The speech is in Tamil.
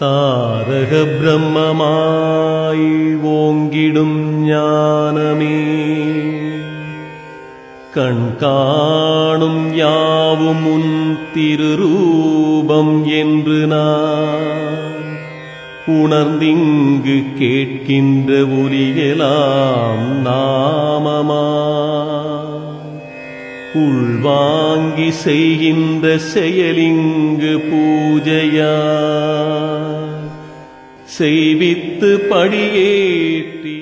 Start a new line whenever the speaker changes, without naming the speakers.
தாரக பிரம்மமாய் ஓங்கிடும் ஞானமே கண் காணும் யாவும் உன் திருரூபம் என்று நான் உணர்ந்திங்கு கேட்கின்ற ஒலியெல்லாம் நாமமா உள்வாங்கி செய்கின்ற செயலிங்கு பூஜையா செய்வித்து படியேற்றி